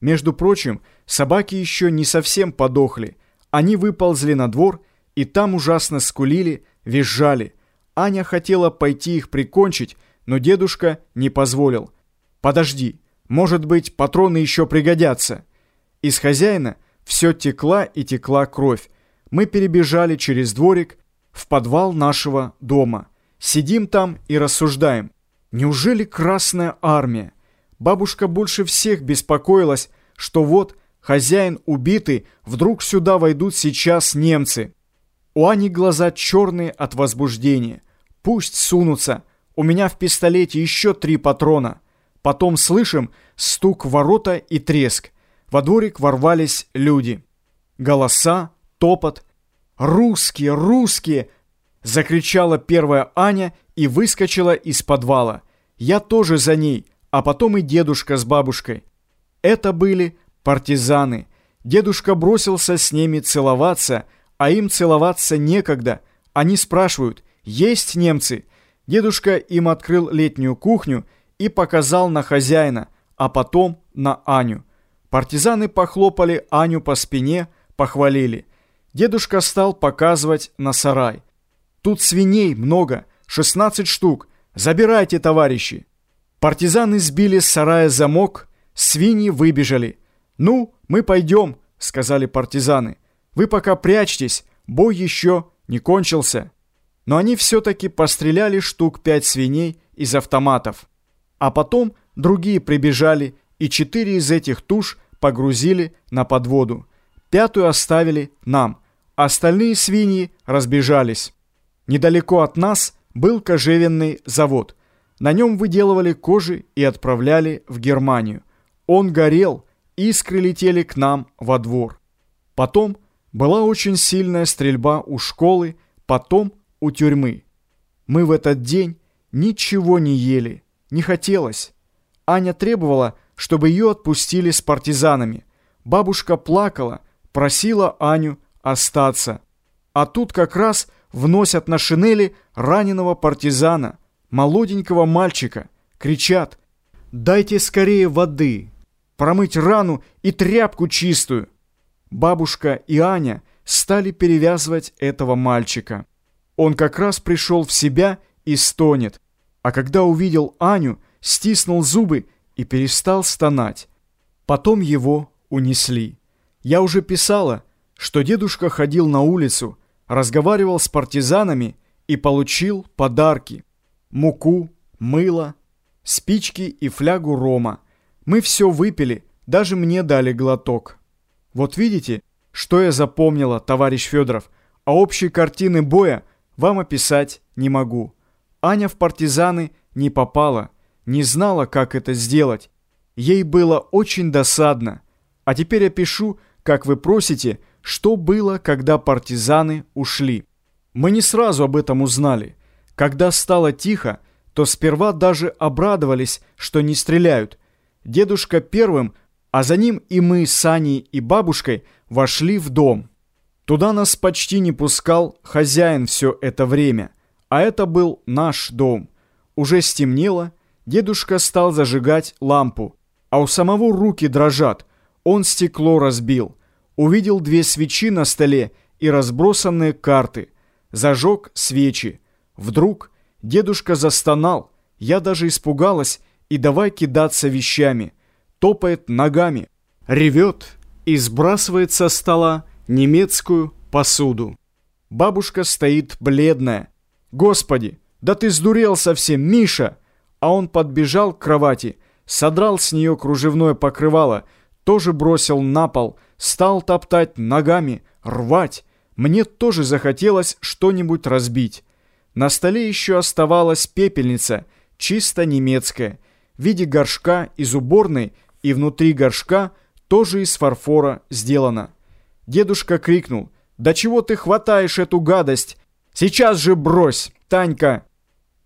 Между прочим, собаки еще не совсем подохли. Они выползли на двор и там ужасно скулили, визжали. Аня хотела пойти их прикончить, но дедушка не позволил. «Подожди, может быть, патроны еще пригодятся». Из хозяина все текла и текла кровь. Мы перебежали через дворик в подвал нашего дома. Сидим там и рассуждаем. Неужели Красная Армия? Бабушка больше всех беспокоилась, что вот хозяин убитый, вдруг сюда войдут сейчас немцы. У Ани глаза черные от возбуждения. Пусть сунутся. У меня в пистолете еще три патрона. Потом слышим стук ворота и треск. Во дворик ворвались люди. Голоса, топот. «Русские! Русские!» Закричала первая Аня и выскочила из подвала. Я тоже за ней, а потом и дедушка с бабушкой. Это были партизаны. Дедушка бросился с ними целоваться, а им целоваться некогда. Они спрашивают, есть немцы? Дедушка им открыл летнюю кухню и показал на хозяина, а потом на Аню. Партизаны похлопали Аню по спине, похвалили. Дедушка стал показывать на сарай. Тут свиней много, 16 штук. Забирайте, товарищи. Партизаны сбили с сарая замок, свиньи выбежали. «Ну, мы пойдем», — сказали партизаны. «Вы пока прячьтесь, бой еще не кончился». Но они все-таки постреляли штук пять свиней из автоматов. А потом другие прибежали, и четыре из этих туш погрузили на подводу. Пятую оставили нам. Остальные свиньи разбежались. Недалеко от нас был кожевенный завод. На нем выделывали кожи и отправляли в Германию. Он горел, искры летели к нам во двор. Потом была очень сильная стрельба у школы, потом у тюрьмы. Мы в этот день ничего не ели, не хотелось. Аня требовала, чтобы ее отпустили с партизанами. Бабушка плакала, просила Аню остаться. А тут как раз вносят на шинели раненого партизана, молоденького мальчика. Кричат «Дайте скорее воды, промыть рану и тряпку чистую». Бабушка и Аня стали перевязывать этого мальчика. Он как раз пришел в себя и стонет, а когда увидел Аню, стиснул зубы и перестал стонать. Потом его унесли. Я уже писала, что дедушка ходил на улицу, разговаривал с партизанами и получил подарки. Муку, мыло, спички и флягу рома. Мы все выпили, даже мне дали глоток. Вот видите, что я запомнила, товарищ Федоров, а общей картины боя вам описать не могу. Аня в партизаны не попала, не знала, как это сделать. Ей было очень досадно. А теперь опишу, как вы просите, что было, когда партизаны ушли. Мы не сразу об этом узнали. Когда стало тихо, то сперва даже обрадовались, что не стреляют. Дедушка первым, а за ним и мы с Аней и бабушкой вошли в дом. Туда нас почти не пускал хозяин все это время, а это был наш дом. Уже стемнело, дедушка стал зажигать лампу, а у самого руки дрожат, он стекло разбил увидел две свечи на столе и разбросанные карты. Зажег свечи. Вдруг дедушка застонал. Я даже испугалась и давай кидаться вещами. Топает ногами, ревет и сбрасывает со стола немецкую посуду. Бабушка стоит бледная. «Господи, да ты сдурел совсем, Миша!» А он подбежал к кровати, содрал с нее кружевное покрывало, тоже бросил на пол – стал топтать ногами, рвать. Мне тоже захотелось что-нибудь разбить. На столе еще оставалась пепельница, чисто немецкая, в виде горшка из уборной и внутри горшка тоже из фарфора сделана. Дедушка крикнул, «Да чего ты хватаешь эту гадость? Сейчас же брось, Танька!»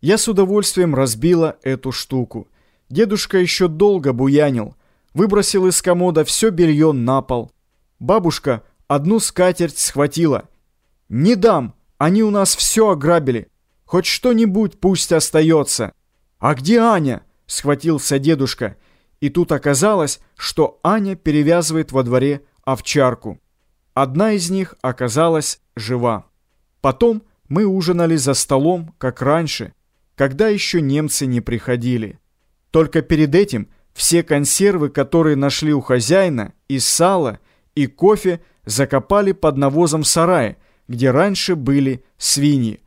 Я с удовольствием разбила эту штуку. Дедушка еще долго буянил, выбросил из комода все белье на пол, Бабушка одну скатерть схватила. «Не дам, они у нас все ограбили. Хоть что-нибудь пусть остается». «А где Аня?» — схватился дедушка. и тут оказалось, что Аня перевязывает во дворе овчарку. Одна из них оказалась жива. Потом мы ужинали за столом, как раньше, когда еще немцы не приходили. Только перед этим все консервы, которые нашли у хозяина, и сало, и кофе закопали под навозом сарая, где раньше были свиньи.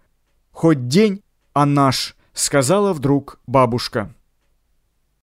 «Хоть день, а наш», — сказала вдруг бабушка.